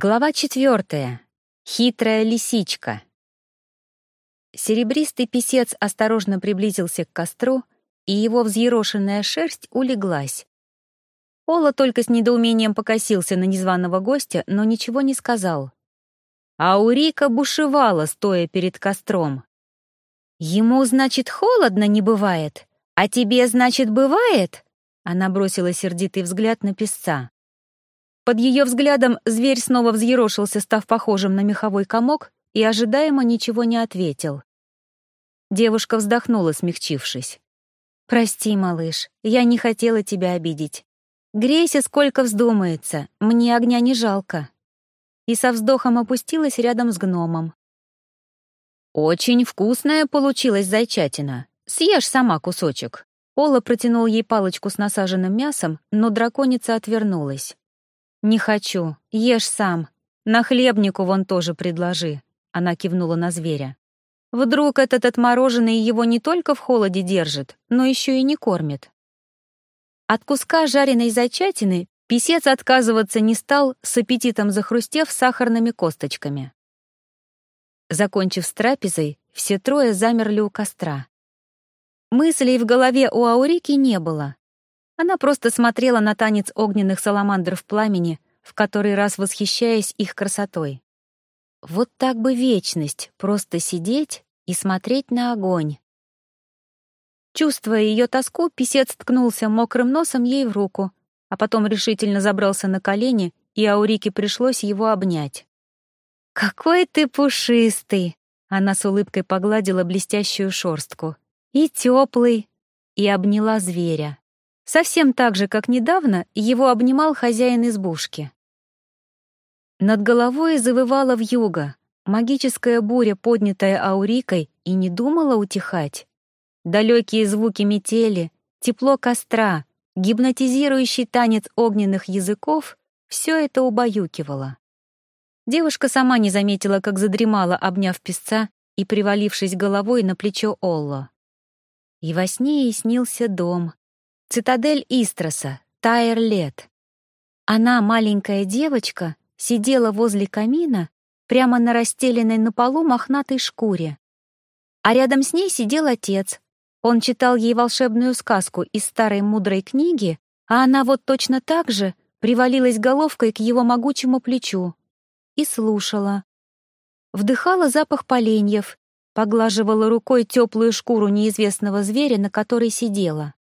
Глава четвертая. Хитрая лисичка. Серебристый писец осторожно приблизился к костру, и его взъерошенная шерсть улеглась. Ола только с недоумением покосился на незваного гостя, но ничего не сказал. А Урика бушевала, стоя перед костром. «Ему, значит, холодно не бывает, а тебе, значит, бывает?» Она бросила сердитый взгляд на песца. Под ее взглядом зверь снова взъерошился, став похожим на меховой комок, и ожидаемо ничего не ответил. Девушка вздохнула, смягчившись. «Прости, малыш, я не хотела тебя обидеть. Грейся, сколько вздумается, мне огня не жалко». И со вздохом опустилась рядом с гномом. «Очень вкусная получилась зайчатина. Съешь сама кусочек». Ола протянул ей палочку с насаженным мясом, но драконица отвернулась. «Не хочу. Ешь сам. На хлебнику вон тоже предложи», — она кивнула на зверя. «Вдруг этот отмороженный его не только в холоде держит, но еще и не кормит». От куска жареной зайчатины писец отказываться не стал, с аппетитом захрустев сахарными косточками. Закончив с трапезой, все трое замерли у костра. Мыслей в голове у Аурики не было. Она просто смотрела на танец огненных саламандр в пламени, в который раз восхищаясь их красотой. Вот так бы вечность, просто сидеть и смотреть на огонь. Чувствуя ее тоску, писец ткнулся мокрым носом ей в руку, а потом решительно забрался на колени, и Аурике пришлось его обнять. «Какой ты пушистый!» Она с улыбкой погладила блестящую шорстку. «И теплый!» И обняла зверя. Совсем так же, как недавно, его обнимал хозяин избушки. Над головой завывала вьюга, магическая буря, поднятая аурикой, и не думала утихать. Далекие звуки метели, тепло костра, гипнотизирующий танец огненных языков — все это убаюкивало. Девушка сама не заметила, как задремала, обняв песца и привалившись головой на плечо Олло. И во сне ей снился дом, Цитадель Истроса, Тайр-Лет. Она, маленькая девочка, сидела возле камина, прямо на расстеленной на полу мохнатой шкуре. А рядом с ней сидел отец. Он читал ей волшебную сказку из старой мудрой книги, а она вот точно так же привалилась головкой к его могучему плечу и слушала. Вдыхала запах поленьев, поглаживала рукой теплую шкуру неизвестного зверя, на которой сидела.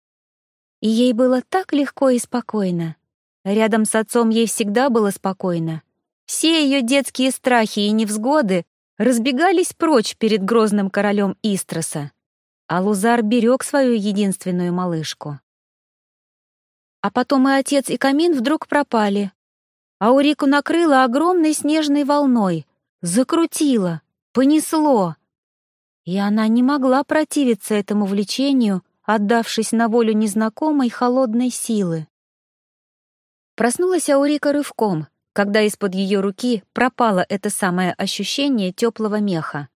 И ей было так легко и спокойно. Рядом с отцом ей всегда было спокойно. Все ее детские страхи и невзгоды разбегались прочь перед грозным королем Истроса. А Лузар берег свою единственную малышку. А потом и отец, и камин вдруг пропали. Аурику накрыло огромной снежной волной, закрутило, понесло. И она не могла противиться этому влечению, отдавшись на волю незнакомой холодной силы. Проснулась Аурика рывком, когда из-под ее руки пропало это самое ощущение теплого меха.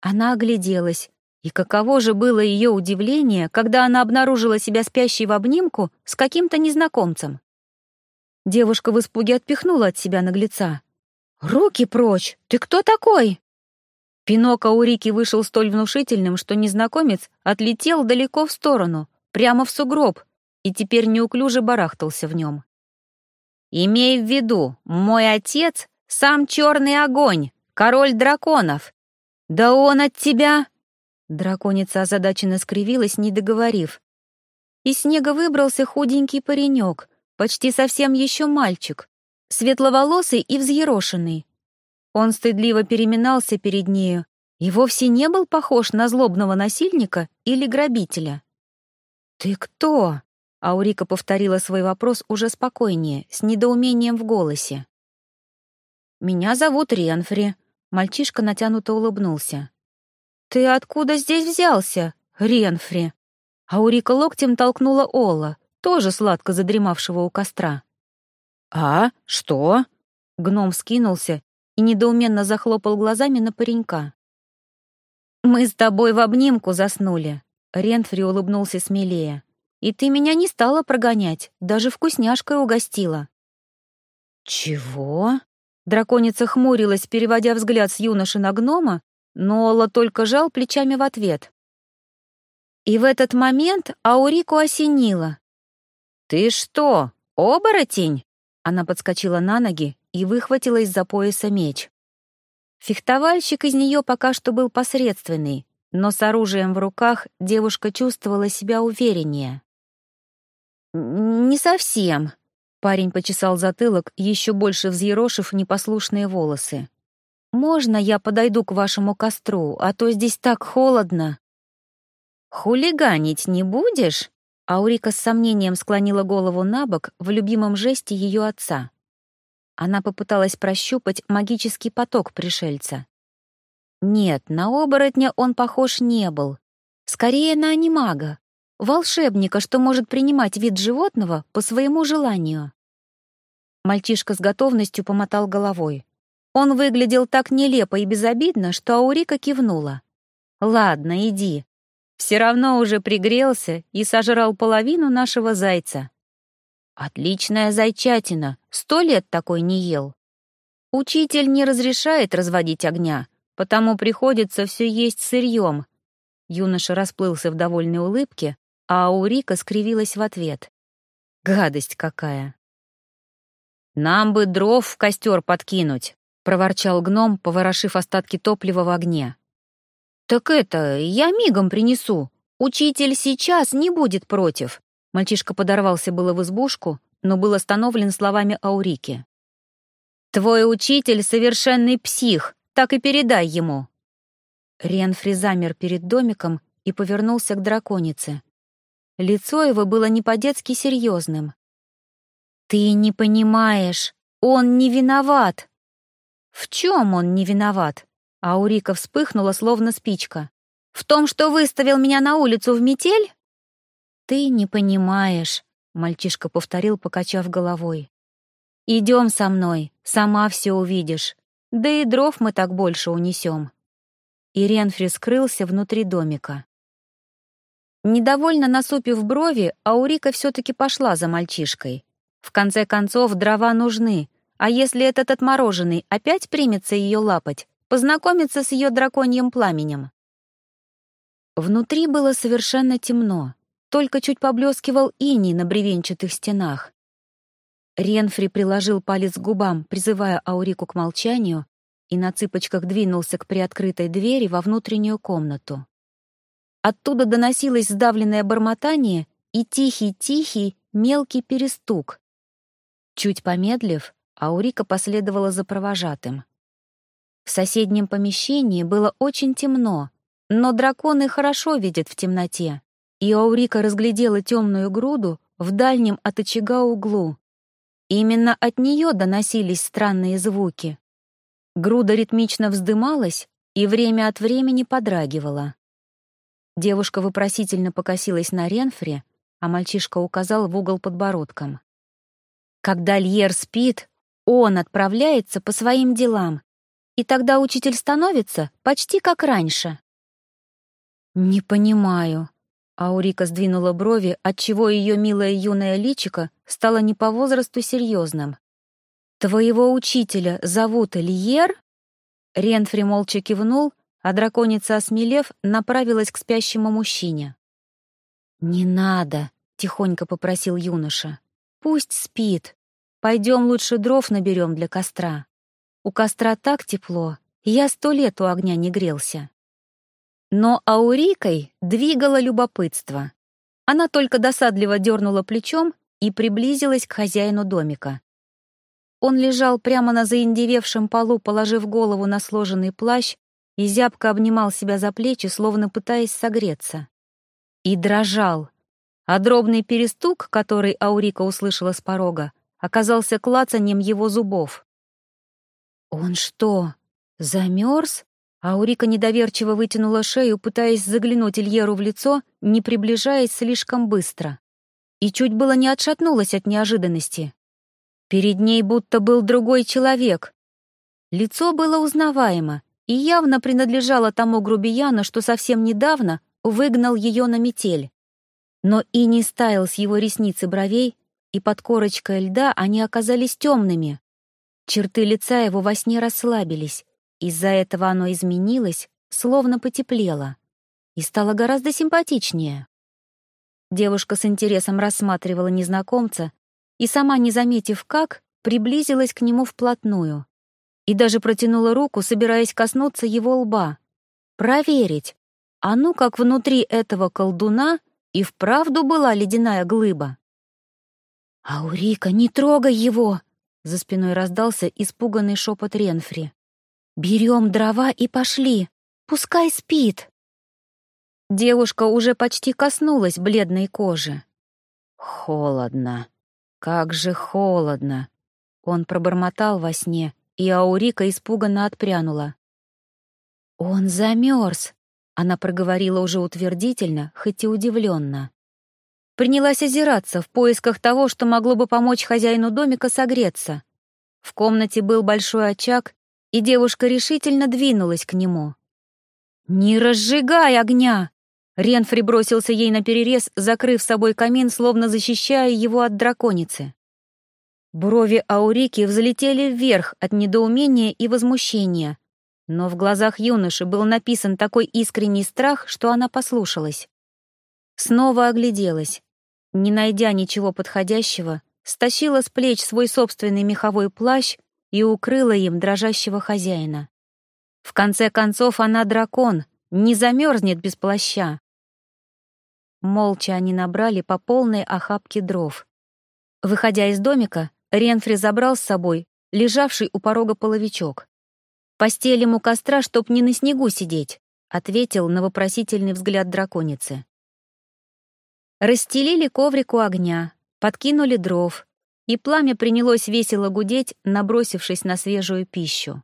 Она огляделась, и каково же было ее удивление, когда она обнаружила себя спящей в обнимку с каким-то незнакомцем. Девушка в испуге отпихнула от себя наглеца. «Руки прочь! Ты кто такой?» Пинок Аурики вышел столь внушительным, что незнакомец отлетел далеко в сторону, прямо в сугроб, и теперь неуклюже барахтался в нем. «Имей в виду, мой отец — сам черный огонь, король драконов. Да он от тебя...» Драконица озадаченно скривилась, не договорив. Из снега выбрался худенький паренек, почти совсем еще мальчик, светловолосый и взъерошенный, он стыдливо переминался перед нею и вовсе не был похож на злобного насильника или грабителя. «Ты кто?» — Аурика повторила свой вопрос уже спокойнее, с недоумением в голосе. «Меня зовут Ренфри», — мальчишка натянуто улыбнулся. «Ты откуда здесь взялся, Ренфри?» Аурика локтем толкнула Ола, тоже сладко задремавшего у костра. «А, что?» Гном скинулся и недоуменно захлопал глазами на паренька. «Мы с тобой в обнимку заснули», — Рентфри улыбнулся смелее. «И ты меня не стала прогонять, даже вкусняшкой угостила». «Чего?» Драконица хмурилась, переводя взгляд с юноши на гнома, но Олла только жал плечами в ответ. И в этот момент Аурику осенило. «Ты что, оборотень?» Она подскочила на ноги и выхватила из-за пояса меч. Фехтовальщик из нее пока что был посредственный, но с оружием в руках девушка чувствовала себя увереннее. «Не совсем», — парень почесал затылок, еще больше взъерошив непослушные волосы. «Можно я подойду к вашему костру, а то здесь так холодно?» «Хулиганить не будешь?» Аурика с сомнением склонила голову на бок в любимом жесте ее отца. Она попыталась прощупать магический поток пришельца. Нет, на оборотня он похож не был. Скорее на анимага, волшебника, что может принимать вид животного по своему желанию. Мальчишка с готовностью помотал головой. Он выглядел так нелепо и безобидно, что Аурика кивнула. «Ладно, иди. Все равно уже пригрелся и сожрал половину нашего зайца. Отличная зайчатина, сто лет такой не ел. Учитель не разрешает разводить огня, потому приходится все есть сырьем. Юноша расплылся в довольной улыбке, а Аурика скривилась в ответ. Гадость какая. «Нам бы дров в костер подкинуть», — проворчал гном, поворошив остатки топлива в огне. «Так это, я мигом принесу. Учитель сейчас не будет против». Мальчишка подорвался было в избушку, но был остановлен словами Аурики. «Твой учитель — совершенный псих, так и передай ему». Ренфри замер перед домиком и повернулся к драконице. Лицо его было не по-детски серьезным. «Ты не понимаешь, он не виноват». «В чем он не виноват?» Аурика вспыхнула, словно спичка. «В том, что выставил меня на улицу в метель?» «Ты не понимаешь», — мальчишка повторил, покачав головой. «Идем со мной, сама все увидишь. Да и дров мы так больше унесем». И Ренфри скрылся внутри домика. Недовольно насупив брови, Аурика все-таки пошла за мальчишкой. В конце концов, дрова нужны, а если этот отмороженный опять примется ее лапать, познакомиться с ее драконьим пламенем. Внутри было совершенно темно, только чуть поблескивал иней на бревенчатых стенах. Ренфри приложил палец к губам, призывая Аурику к молчанию, и на цыпочках двинулся к приоткрытой двери во внутреннюю комнату. Оттуда доносилось сдавленное бормотание и тихий-тихий мелкий перестук. Чуть помедлив, Аурика последовала за провожатым. В соседнем помещении было очень темно, но драконы хорошо видят в темноте, и Аурика разглядела темную груду в дальнем от очага углу. Именно от нее доносились странные звуки. Груда ритмично вздымалась и время от времени подрагивала. Девушка вопросительно покосилась на Ренфре, а мальчишка указал в угол подбородком. Когда Льер спит, он отправляется по своим делам, и тогда учитель становится почти как раньше. «Не понимаю». Аурика сдвинула брови, отчего ее милое юное личико стало не по возрасту серьезным. «Твоего учителя зовут Льер?» Ренфри молча кивнул, а драконица, осмелев, направилась к спящему мужчине. «Не надо», — тихонько попросил юноша. «Пусть спит. Пойдем лучше дров наберем для костра». У костра так тепло, я сто лет у огня не грелся. Но Аурикой двигало любопытство. Она только досадливо дернула плечом и приблизилась к хозяину домика. Он лежал прямо на заиндевевшем полу, положив голову на сложенный плащ и зябко обнимал себя за плечи, словно пытаясь согреться. И дрожал. А дробный перестук, который Аурика услышала с порога, оказался клацанием его зубов. «Он что, замерз?» Аурика недоверчиво вытянула шею, пытаясь заглянуть Ильеру в лицо, не приближаясь слишком быстро. И чуть было не отшатнулась от неожиданности. Перед ней будто был другой человек. Лицо было узнаваемо и явно принадлежало тому грубияну, что совсем недавно выгнал ее на метель. Но и не стаял с его ресниц и бровей, и под корочкой льда они оказались темными. Черты лица его во сне расслабились, из-за этого оно изменилось, словно потеплело, и стало гораздо симпатичнее. Девушка с интересом рассматривала незнакомца и, сама не заметив как, приблизилась к нему вплотную и даже протянула руку, собираясь коснуться его лба. Проверить, а ну как внутри этого колдуна и вправду была ледяная глыба. «Аурика, не трогай его!» За спиной раздался испуганный шепот Ренфри. «Берем дрова и пошли! Пускай спит!» Девушка уже почти коснулась бледной кожи. «Холодно! Как же холодно!» Он пробормотал во сне, и Аурика испуганно отпрянула. «Он замерз!» — она проговорила уже утвердительно, хоть и удивленно. Принялась озираться в поисках того, что могло бы помочь хозяину домика согреться. В комнате был большой очаг, и девушка решительно двинулась к нему. «Не разжигай огня!» Ренфри бросился ей на перерез, закрыв собой камин, словно защищая его от драконицы. Брови Аурики взлетели вверх от недоумения и возмущения, но в глазах юноши был написан такой искренний страх, что она послушалась. Снова огляделась. Не найдя ничего подходящего, стащила с плеч свой собственный меховой плащ и укрыла им дрожащего хозяина. В конце концов, она дракон, не замерзнет без плаща. Молча они набрали по полной охапке дров. Выходя из домика, Ренфри забрал с собой лежавший у порога половичок. «Постелим у костра, чтоб не на снегу сидеть», — ответил на вопросительный взгляд драконицы. Расстелили коврик у огня, подкинули дров, и пламя принялось весело гудеть, набросившись на свежую пищу.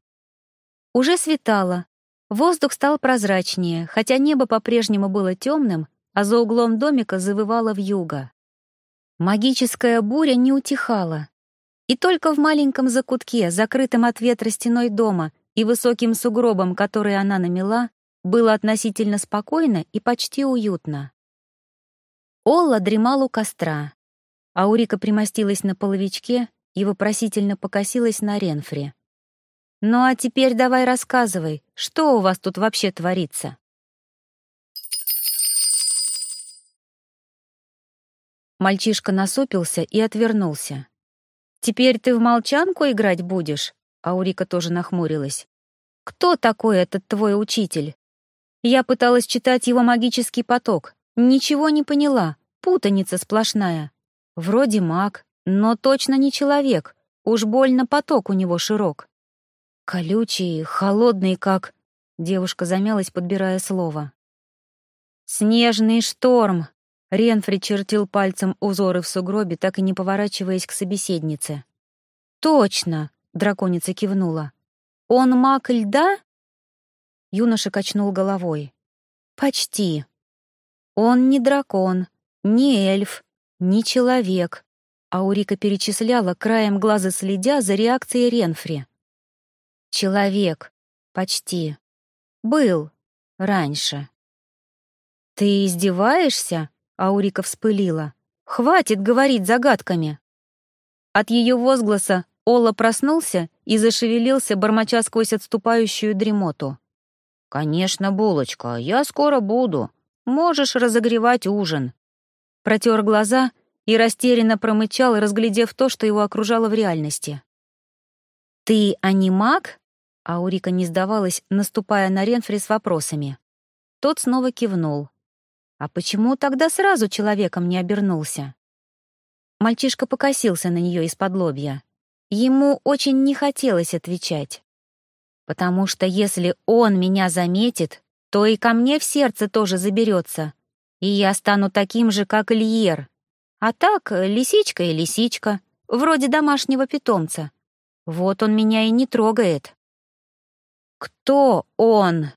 Уже светало, воздух стал прозрачнее, хотя небо по-прежнему было темным, а за углом домика завывало вьюга. Магическая буря не утихала, и только в маленьком закутке, закрытом от ветра стеной дома и высоким сугробом, который она намела, было относительно спокойно и почти уютно. Олла дремал у костра. Аурика примостилась на половичке и вопросительно покосилась на Ренфри. «Ну а теперь давай рассказывай, что у вас тут вообще творится?» Мальчишка насупился и отвернулся. «Теперь ты в молчанку играть будешь?» Аурика тоже нахмурилась. «Кто такой этот твой учитель?» Я пыталась читать его магический поток, Ничего не поняла, путаница сплошная. Вроде маг, но точно не человек, уж больно поток у него широк. Колючий, холодный как... Девушка замялась, подбирая слово. «Снежный шторм!» Ренфри чертил пальцем узоры в сугробе, так и не поворачиваясь к собеседнице. «Точно!» — драконица кивнула. «Он маг льда?» Юноша качнул головой. «Почти. Он не дракон, не эльф, не человек. Аурика перечисляла, краем глаза следя за реакцией Ренфри. Человек. Почти. Был. Раньше. «Ты издеваешься?» — Аурика вспылила. «Хватит говорить загадками!» От ее возгласа Олла проснулся и зашевелился, бормоча сквозь отступающую дремоту. «Конечно, булочка, я скоро буду. Можешь разогревать ужин». Протер глаза и растерянно промычал, разглядев то, что его окружало в реальности. «Ты анимак?» Аурика не сдавалась, наступая на Ренфри с вопросами. Тот снова кивнул. «А почему тогда сразу человеком не обернулся?» Мальчишка покосился на нее из-под лобья. Ему очень не хотелось отвечать. «Потому что если он меня заметит, то и ко мне в сердце тоже заберется, и я стану таким же, как Ильер. А так, лисичка и лисичка, вроде домашнего питомца. Вот он меня и не трогает. Кто он?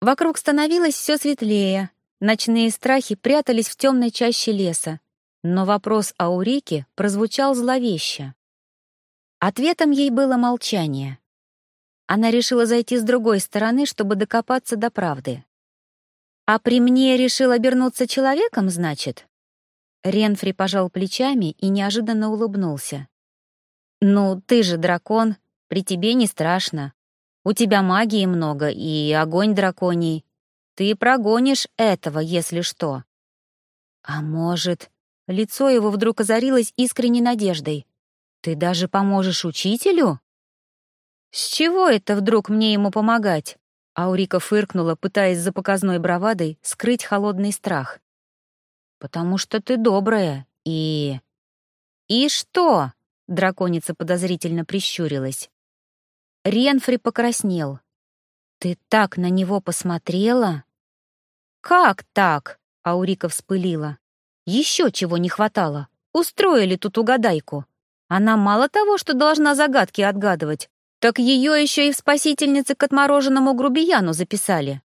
Вокруг становилось все светлее, ночные страхи прятались в темной чаще леса, но вопрос Аурике прозвучал зловеще. Ответом ей было молчание. Она решила зайти с другой стороны, чтобы докопаться до правды. «А при мне решил обернуться человеком, значит?» Ренфри пожал плечами и неожиданно улыбнулся. Ну, ты же дракон, при тебе не страшно. У тебя магии много и огонь драконий. Ты прогонишь этого, если что. А может, лицо его вдруг озарилось искренней надеждой. Ты даже поможешь учителю? С чего это вдруг мне ему помогать? Аурика фыркнула, пытаясь за показной бравадой скрыть холодный страх. «Потому что ты добрая и...» «И что?» — драконица подозрительно прищурилась. Ренфри покраснел. «Ты так на него посмотрела?» «Как так?» — Аурика вспылила. «Еще чего не хватало. Устроили тут угадайку. Она мало того, что должна загадки отгадывать, так ее еще и в спасительнице к отмороженному грубияну записали.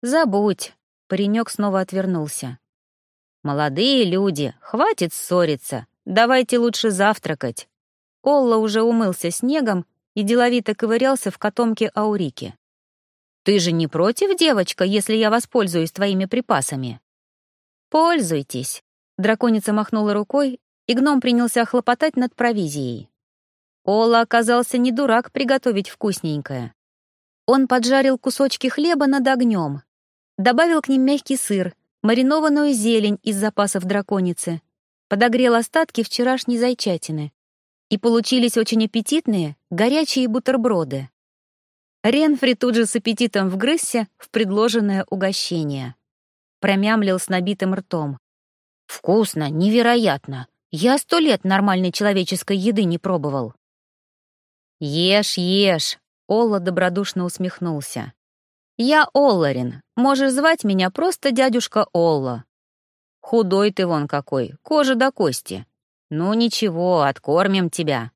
Забудь. Паренек снова отвернулся. Молодые люди, хватит ссориться. Давайте лучше завтракать. Олла уже умылся снегом и деловито ковырялся в котомке Аурики. «Ты же не против, девочка, если я воспользуюсь твоими припасами?» «Пользуйтесь», — драконица махнула рукой, и гном принялся хлопотать над провизией. Ола оказался не дурак приготовить вкусненькое. Он поджарил кусочки хлеба над огнем, добавил к ним мягкий сыр, маринованную зелень из запасов драконицы, подогрел остатки вчерашней зайчатины. И получились очень аппетитные, горячие бутерброды. Ренфри тут же с аппетитом вгрызся в предложенное угощение. Промямлил с набитым ртом. «Вкусно, невероятно! Я сто лет нормальной человеческой еды не пробовал!» «Ешь, ешь!» — Олла добродушно усмехнулся. «Я Олларин. Можешь звать меня просто дядюшка Олла. Худой ты вон какой, кожа до кости. Ну ничего, откормим тебя».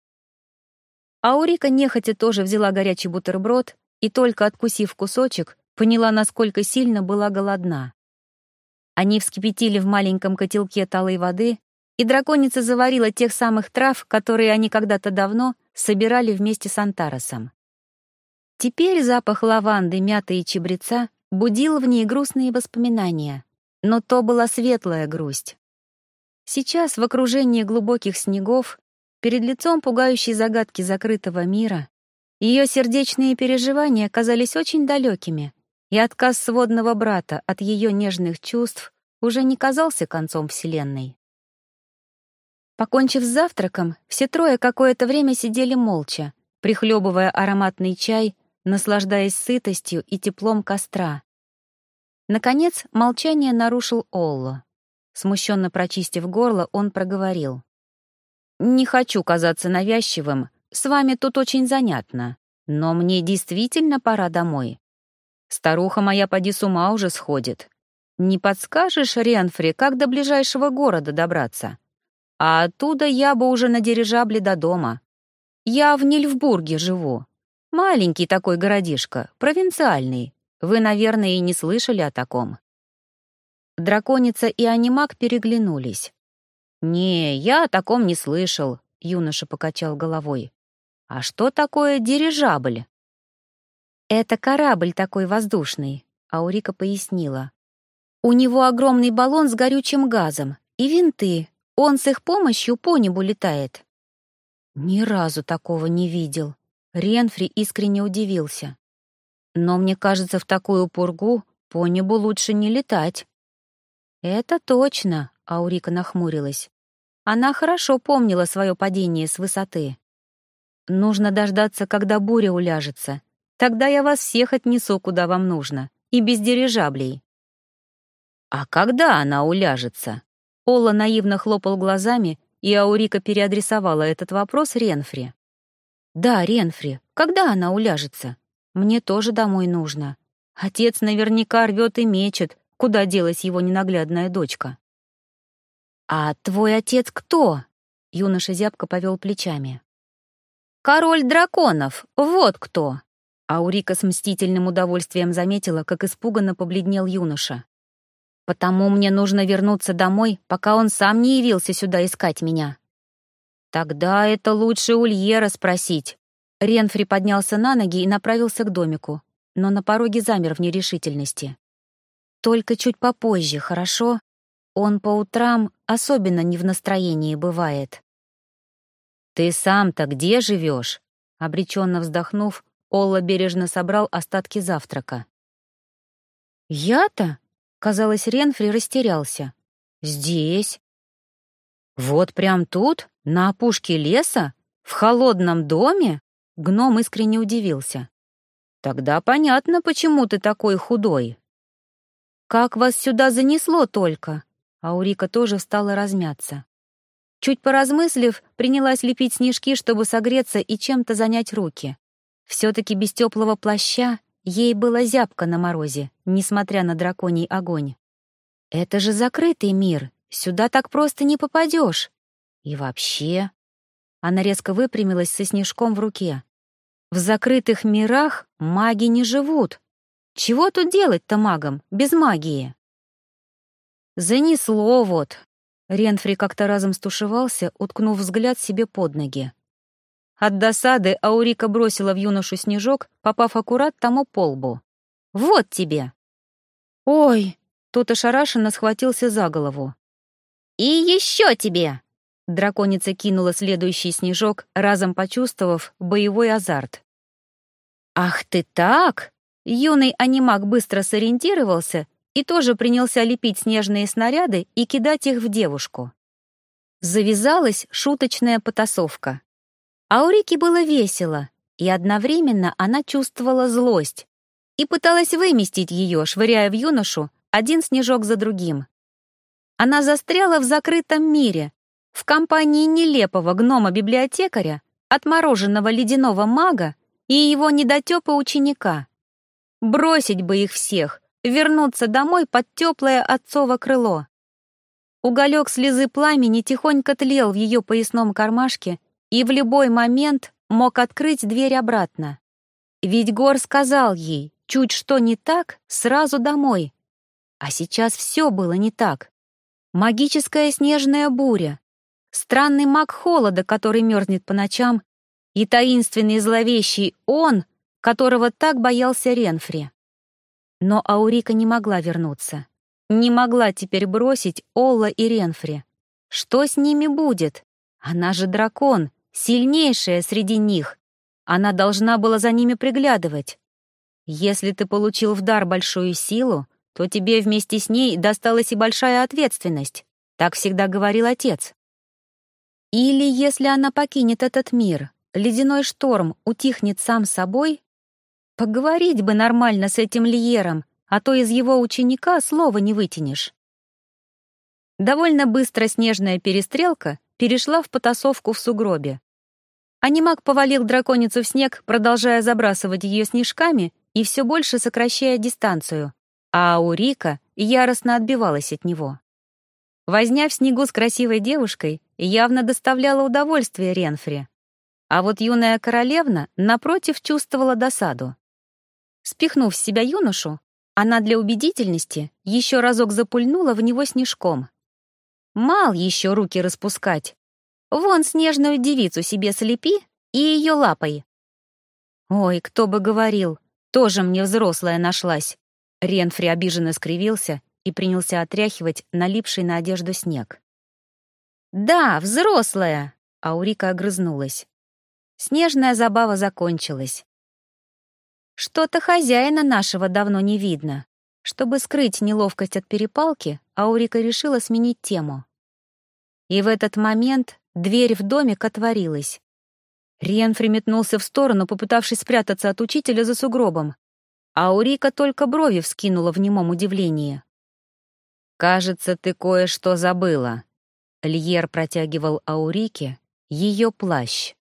Аурика нехотя тоже взяла горячий бутерброд и, только откусив кусочек, поняла, насколько сильно была голодна. Они вскипятили в маленьком котелке талой воды, и драконица заварила тех самых трав, которые они когда-то давно собирали вместе с Антаросом. Теперь запах лаванды, мяты и чебреца будил в ней грустные воспоминания, но то была светлая грусть. Сейчас в окружении глубоких снегов, перед лицом пугающей загадки закрытого мира, ее сердечные переживания казались очень далекими, и отказ сводного брата от ее нежных чувств уже не казался концом Вселенной. Покончив с завтраком, все трое какое-то время сидели молча, прихлебывая ароматный чай, наслаждаясь сытостью и теплом костра. Наконец, молчание нарушил Олло. Смущенно прочистив горло, он проговорил. «Не хочу казаться навязчивым, с вами тут очень занятно, но мне действительно пора домой. Старуха моя поди с ума уже сходит. Не подскажешь, Ренфри, как до ближайшего города добраться?» А оттуда я бы уже на дирижабле до дома. Я в Нильфбурге живу. Маленький такой городишко, провинциальный. Вы, наверное, и не слышали о таком. Драконица и анимак переглянулись. «Не, я о таком не слышал», — юноша покачал головой. «А что такое дирижабль?» «Это корабль такой воздушный», — Аурика пояснила. «У него огромный баллон с горючим газом и винты, он с их помощью по небу летает». «Ни разу такого не видел», — Ренфри искренне удивился. «Но мне кажется, в такую пургу по небу лучше не летать». «Это точно», — Аурика нахмурилась. Она хорошо помнила свое падение с высоты. «Нужно дождаться, когда буря уляжется. Тогда я вас всех отнесу, куда вам нужно, и без дирижаблей». «А когда она уляжется?» Олла наивно хлопал глазами, и Аурика переадресовала этот вопрос Ренфри. «Да, Ренфри, когда она уляжется? Мне тоже домой нужно. Отец наверняка рвет и мечет, куда делась его ненаглядная дочка». «А твой отец кто?» — юноша зябко повел плечами. «Король драконов, вот кто!» Аурика с мстительным удовольствием заметила, как испуганно побледнел юноша. Потому мне нужно вернуться домой, пока он сам не явился сюда искать меня. Тогда это лучше Ульера спросить. Ренфри поднялся на ноги и направился к домику, но на пороге замер в нерешительности. Только чуть попозже, хорошо? Он по утрам особенно не в настроении бывает. «Ты сам-то где живешь?» Обреченно вздохнув, Олла бережно собрал остатки завтрака. «Я-то?» — казалось, Ренфри растерялся. «Здесь». «Вот прям тут, на опушке леса, в холодном доме?» Гном искренне удивился. «Тогда понятно, почему ты такой худой». «Как вас сюда занесло только?» Аурика тоже стала размяться. Чуть поразмыслив, принялась лепить снежки, чтобы согреться и чем-то занять руки. Все-таки без теплого плаща ей было зябко на морозе, несмотря на драконий огонь. «Это же закрытый мир, сюда так просто не попадешь. И вообще...» Она резко выпрямилась со снежком в руке. «В закрытых мирах маги не живут. Чего тут делать-то магам, без магии?» «Занесло вот», Ренфри как-то разом стушевался, уткнув взгляд себе под ноги. От досады Аурика бросила в юношу снежок, попав аккурат тому по лбу. «Вот тебе!» «Ой!» — тот ошарашенно схватился за голову. «И еще тебе!» Драконица кинула следующий снежок, разом почувствовав боевой азарт. «Ах ты так!» Юный анимак быстро сориентировался и тоже принялся лепить снежные снаряды и кидать их в девушку. Завязалась шуточная потасовка. Аурике было весело, и одновременно она чувствовала злость и пыталась выместить ее, швыряя в юношу один снежок за другим. Она застряла в закрытом мире, в компании нелепого гнома-библиотекаря, отмороженного ледяного мага и его недотепа ученика. Бросить бы их всех, вернуться домой под теплое отцово крыло. Уголек слезы пламени тихонько тлел в ее поясном кармашке и в любой момент мог открыть дверь обратно. Ведь Гор сказал ей, чуть что не так, сразу домой. А сейчас все было не так. Магическая снежная буря, странный маг холода, который мерзнет по ночам, и таинственный зловещий он, которого так боялся Ренфри. Но Аурика не могла вернуться. Не могла теперь бросить Олла и Ренфри. Что с ними будет? Она же дракон, сильнейшая среди них. Она должна была за ними приглядывать. Если ты получил в дар большую силу, то тебе вместе с ней досталась и большая ответственность. Так всегда говорил отец. Или если она покинет этот мир, ледяной шторм утихнет сам собой, Поговорить бы нормально с этим Лиером, а то из его ученика слова не вытянешь. Довольно быстро снежная перестрелка перешла в потасовку в сугробе. Анимак повалил драконицу в снег, продолжая забрасывать ее снежками и все больше сокращая дистанцию, а Аурика яростно отбивалась от него. Возня в снегу с красивой девушкой явно доставляла удовольствие Ренфри. А вот юная королевна, напротив, чувствовала досаду. Спихнув с себя юношу, она для убедительности еще разок запульнула в него снежком. Мал еще руки распускать. Вон снежную девицу себе слепи и ее лапой. Ой, кто бы говорил, тоже мне взрослая нашлась. Ренфри обиженно скривился и принялся отряхивать налипший на одежду снег. «Да, взрослая!» — Аурика огрызнулась. Снежная забава закончилась. Что-то хозяина нашего давно не видно. Чтобы скрыть неловкость от перепалки, Аурика решила сменить тему. И в этот момент дверь в домик отворилась. Ренфри метнулся в сторону, попытавшись спрятаться от учителя за сугробом. Аурика только брови вскинула в немом удивлении. «Кажется, ты кое-что забыла». Льер протягивал Аурике ее плащ.